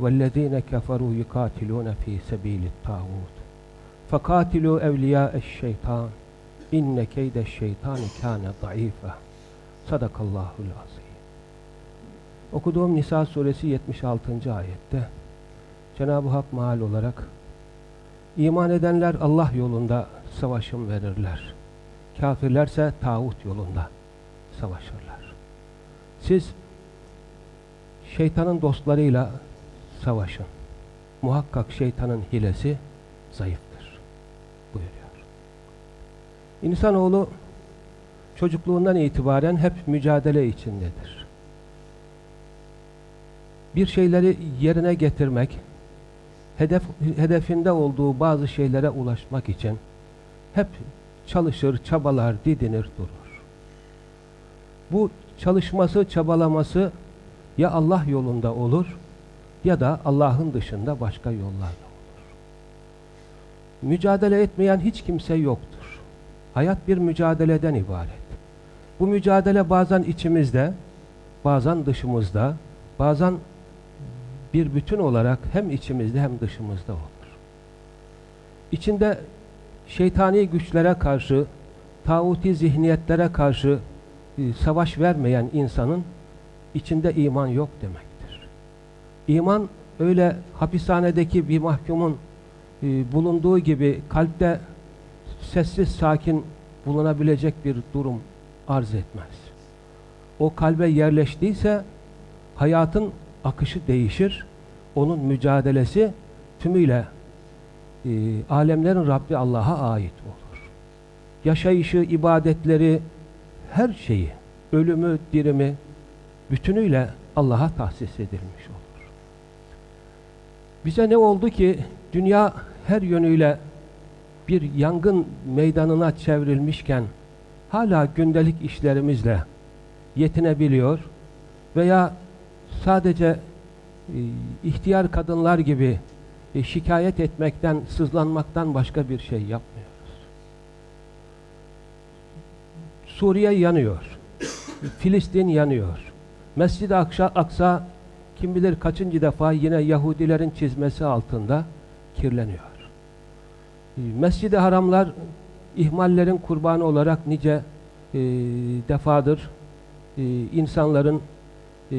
والذين كفروا يقاتلون في سبيل الطاغوت فقاتلوا أولياء الشيطان إن كيد الشيطان كان ضعيفا Sadakallahul azim. Okuduğum Nisa suresi 76. ayette Cenab-ı Hak maal olarak iman edenler Allah yolunda savaşım verirler. Kafirlerse tağut yolunda savaşırlar. Siz şeytanın dostlarıyla savaşın. Muhakkak şeytanın hilesi zayıftır. Buyuruyor. İnsanoğlu çocukluğundan itibaren hep mücadele içindedir. Bir şeyleri yerine getirmek, hedef, hedefinde olduğu bazı şeylere ulaşmak için hep çalışır, çabalar, didinir, durur. Bu çalışması, çabalaması ya Allah yolunda olur ya da Allah'ın dışında başka yollarla olur. Mücadele etmeyen hiç kimse yoktur. Hayat bir mücadeleden ibaret. Bu mücadele bazen içimizde, bazen dışımızda, bazen bir bütün olarak hem içimizde hem dışımızda olur. İçinde şeytani güçlere karşı, tağuti zihniyetlere karşı e, savaş vermeyen insanın içinde iman yok demektir. İman öyle hapishanedeki bir mahkumun e, bulunduğu gibi kalpte sessiz sakin bulunabilecek bir durum arz etmez. O kalbe yerleştiyse hayatın akışı değişir. Onun mücadelesi tümüyle e, alemlerin Rabbi Allah'a ait olur. Yaşayışı, ibadetleri, her şeyi, ölümü, dirimi bütünüyle Allah'a tahsis edilmiş olur. Bize ne oldu ki dünya her yönüyle bir yangın meydanına çevrilmişken hala gündelik işlerimizle yetinebiliyor veya sadece e, ihtiyar kadınlar gibi e, şikayet etmekten, sızlanmaktan başka bir şey yapmıyoruz. Suriye yanıyor. Filistin yanıyor. Mescid-i Aksa, Aksa kim bilir kaçıncı defa yine Yahudilerin çizmesi altında kirleniyor. E, Mescid-i Haramlar ihmallerin kurbanı olarak nice e, defadır e, insanların e,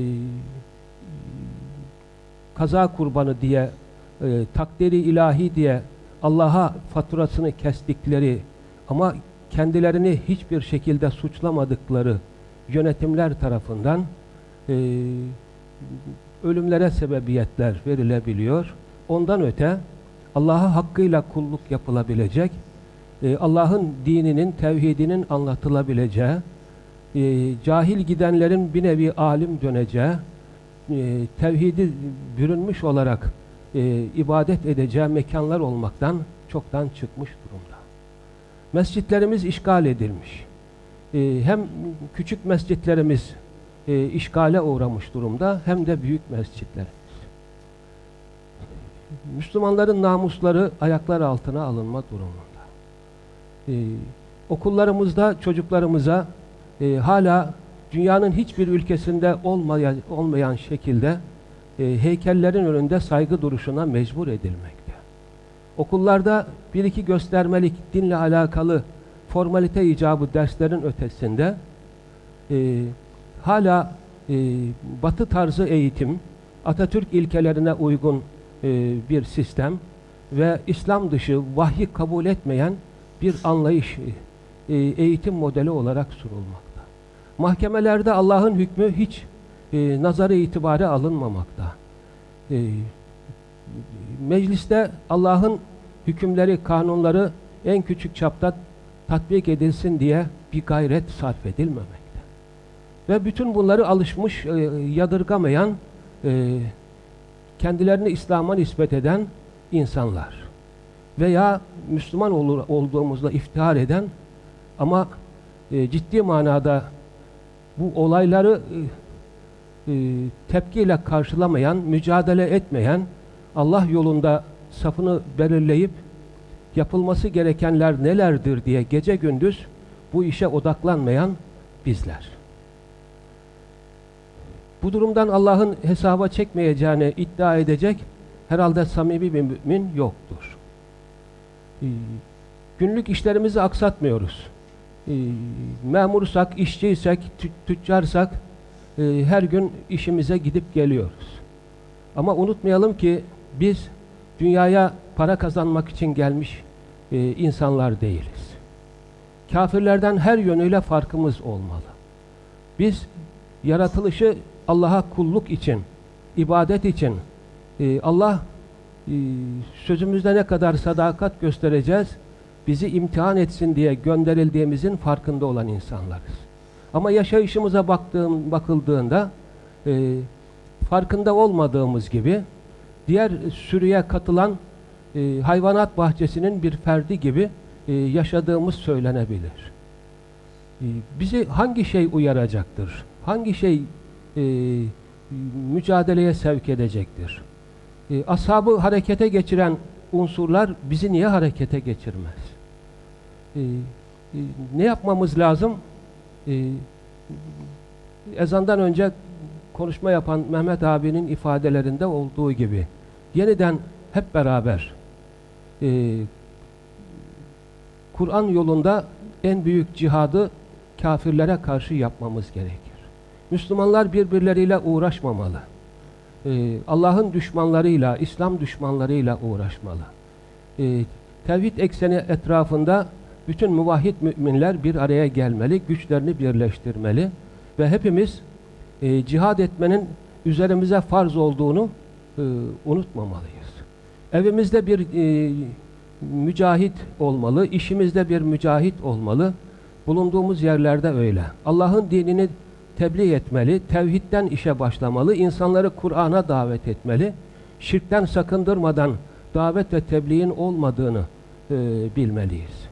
kaza kurbanı diye e, takdiri ilahi diye Allah'a faturasını kestikleri ama kendilerini hiçbir şekilde suçlamadıkları yönetimler tarafından e, ölümlere sebebiyetler verilebiliyor. Ondan öte Allah'a hakkıyla kulluk yapılabilecek, e, Allah'ın dininin, tevhidinin anlatılabileceği, e, cahil gidenlerin bir nevi alim döneceği, e, tevhidi bürünmüş olarak ibadet edeceği mekanlar olmaktan çoktan çıkmış durumda. Mescitlerimiz işgal edilmiş. Hem küçük mescitlerimiz e, işgale uğramış durumda hem de büyük mescitlerimiz. Müslümanların namusları ayaklar altına alınma durumunda. E, okullarımızda çocuklarımıza e, hala dünyanın hiçbir ülkesinde olmayan, olmayan şekilde e, heykellerin önünde saygı duruşuna mecbur edilmekte. Okullarda bir iki göstermelik dinle alakalı formalite icabı derslerin ötesinde e, hala e, batı tarzı eğitim, Atatürk ilkelerine uygun e, bir sistem ve İslam dışı vahyi kabul etmeyen bir anlayış, e, eğitim modeli olarak sunulmakta. Mahkemelerde Allah'ın hükmü hiç e, nazarı itibare alınmamakta. E, mecliste Allah'ın hükümleri, kanunları en küçük çapta tatbik edilsin diye bir gayret sarf edilmemekte. Ve bütün bunları alışmış, e, yadırgamayan, e, kendilerini İslam'a nispet eden insanlar veya Müslüman olur, olduğumuzda iftihar eden ama e, ciddi manada bu olayları e, e, tepkiyle karşılamayan, mücadele etmeyen, Allah yolunda safını belirleyip yapılması gerekenler nelerdir diye gece gündüz bu işe odaklanmayan bizler. Bu durumdan Allah'ın hesaba çekmeyeceğini iddia edecek herhalde samimi bir mümin yoktur. Ee, günlük işlerimizi aksatmıyoruz. Ee, memursak, işçiysek, tü tüccarsak e, her gün işimize gidip geliyoruz. Ama unutmayalım ki biz dünyaya para kazanmak için gelmiş e, insanlar değiliz. Kafirlerden her yönüyle farkımız olmalı. Biz yaratılışı Allah'a kulluk için, ibadet için, e, Allah e, sözümüzde ne kadar sadakat göstereceğiz, bizi imtihan etsin diye gönderildiğimizin farkında olan insanlarız. Ama yaşayışımıza baktığım, bakıldığında e, farkında olmadığımız gibi diğer sürüye katılan e, hayvanat bahçesinin bir ferdi gibi e, yaşadığımız söylenebilir. E, bizi hangi şey uyaracaktır? Hangi şey e, mücadeleye sevk edecektir? E, ashabı harekete geçiren unsurlar bizi niye harekete geçirmez? E, e, ne yapmamız lazım? E, ezandan önce konuşma yapan Mehmet abinin ifadelerinde olduğu gibi yeniden hep beraber e, Kur'an yolunda en büyük cihadı kafirlere karşı yapmamız gerekir. Müslümanlar birbirleriyle uğraşmamalı. Ee, Allah'ın düşmanlarıyla, İslam düşmanlarıyla uğraşmalı. Ee, tevhid ekseni etrafında bütün muvahhid müminler bir araya gelmeli, güçlerini birleştirmeli ve hepimiz e, cihad etmenin üzerimize farz olduğunu e, unutmamalıyız. Evimizde bir e, mücahit olmalı, işimizde bir mücahit olmalı. Bulunduğumuz yerlerde öyle. Allah'ın dinini tebliğ etmeli, tevhidden işe başlamalı, insanları Kur'an'a davet etmeli, şirkten sakındırmadan davet ve tebliğin olmadığını e, bilmeliyiz.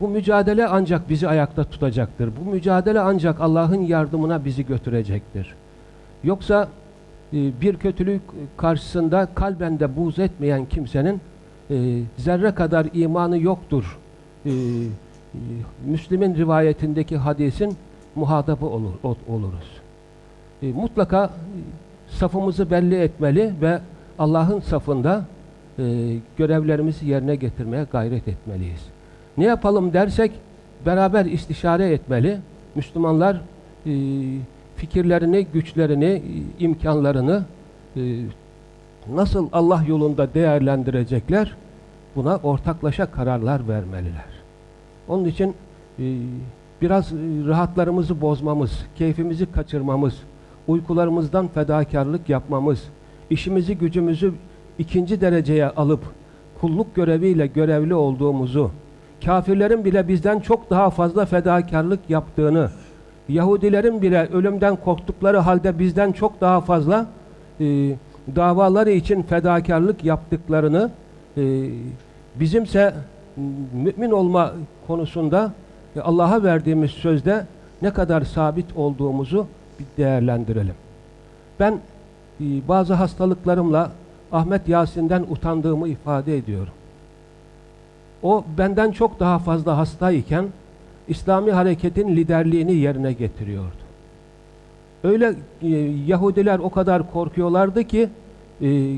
Bu mücadele ancak bizi ayakta tutacaktır. Bu mücadele ancak Allah'ın yardımına bizi götürecektir. Yoksa e, bir kötülük karşısında kalben de buğz etmeyen kimsenin e, zerre kadar imanı yoktur. E, Müslim'in rivayetindeki hadisin muhatabı olur, oluruz. mutlaka safımızı belli etmeli ve Allah'ın safında görevlerimizi yerine getirmeye gayret etmeliyiz. Ne yapalım dersek beraber istişare etmeli. Müslümanlar fikirlerini, güçlerini, imkanlarını e, nasıl Allah yolunda değerlendirecekler? Buna ortaklaşa kararlar vermeliler. Onun için e, biraz rahatlarımızı bozmamız, keyfimizi kaçırmamız, uykularımızdan fedakarlık yapmamız, işimizi gücümüzü ikinci dereceye alıp kulluk göreviyle görevli olduğumuzu, kafirlerin bile bizden çok daha fazla fedakarlık yaptığını, Yahudilerin bile ölümden korktukları halde bizden çok daha fazla e, davaları için fedakarlık yaptıklarını e, bizimse mümin olma konusunda e, Allah'a verdiğimiz sözde ne kadar sabit olduğumuzu bir değerlendirelim. Ben e, bazı hastalıklarımla Ahmet Yasin'den utandığımı ifade ediyorum. O benden çok daha fazla hastayken İslami hareketin liderliğini yerine getiriyordu. Öyle e, Yahudiler o kadar korkuyorlardı ki e,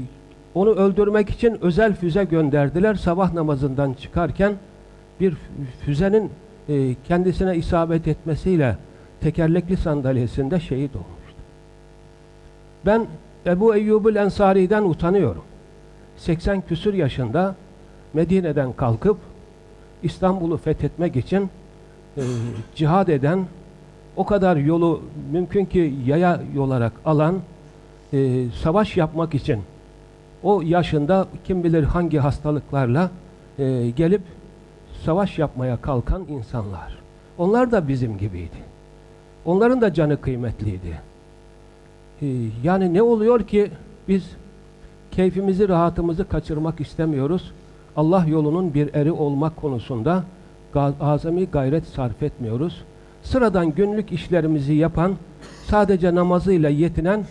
onu öldürmek için özel füze gönderdiler. Sabah namazından çıkarken bir füzenin e, kendisine isabet etmesiyle tekerlekli sandalyesinde şehit olmuştu. Ben Ebu Eyyubul Ensari'den utanıyorum. 80 küsür yaşında Medine'den kalkıp İstanbul'u fethetmek için e, cihad eden, o kadar yolu mümkün ki yaya olarak alan, e, savaş yapmak için o yaşında kim bilir hangi hastalıklarla e, gelip savaş yapmaya kalkan insanlar. Onlar da bizim gibiydi. Onların da canı kıymetliydi. E, yani ne oluyor ki biz keyfimizi, rahatımızı kaçırmak istemiyoruz. Allah yolunun bir eri olmak konusunda azami gayret sarf etmiyoruz. Sıradan günlük işlerimizi yapan, sadece namazıyla yetinen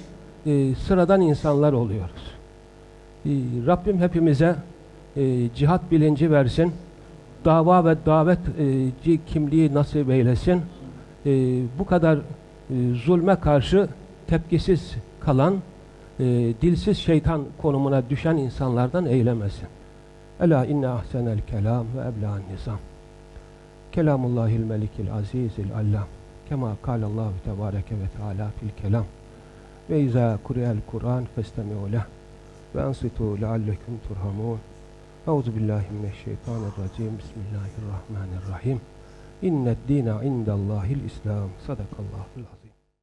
e, sıradan insanlar oluyoruz. E, Rabbim hepimize e, cihat bilinci versin. Dava ve davetci kimliği nasip eylesin. E, bu kadar e, zulme karşı tepkisiz kalan, e, dilsiz şeytan konumuna düşen insanlardan eylemesin. Ela inne ahsenel kelam ve ebla'n nizam. Kelamullahil melikil azizil allam. Kema kâlallahu tebâreke ve teâlâ fil kelam. Ve izâ kuriyel Kur'an festemi'u leh. Ve ansitu leallekum turhamun. Euzu billahi mineşşeytanirracim. Bismillahirrahmanirrahim. İnned dîne indallâhil İslam. Sadakallâhul azim.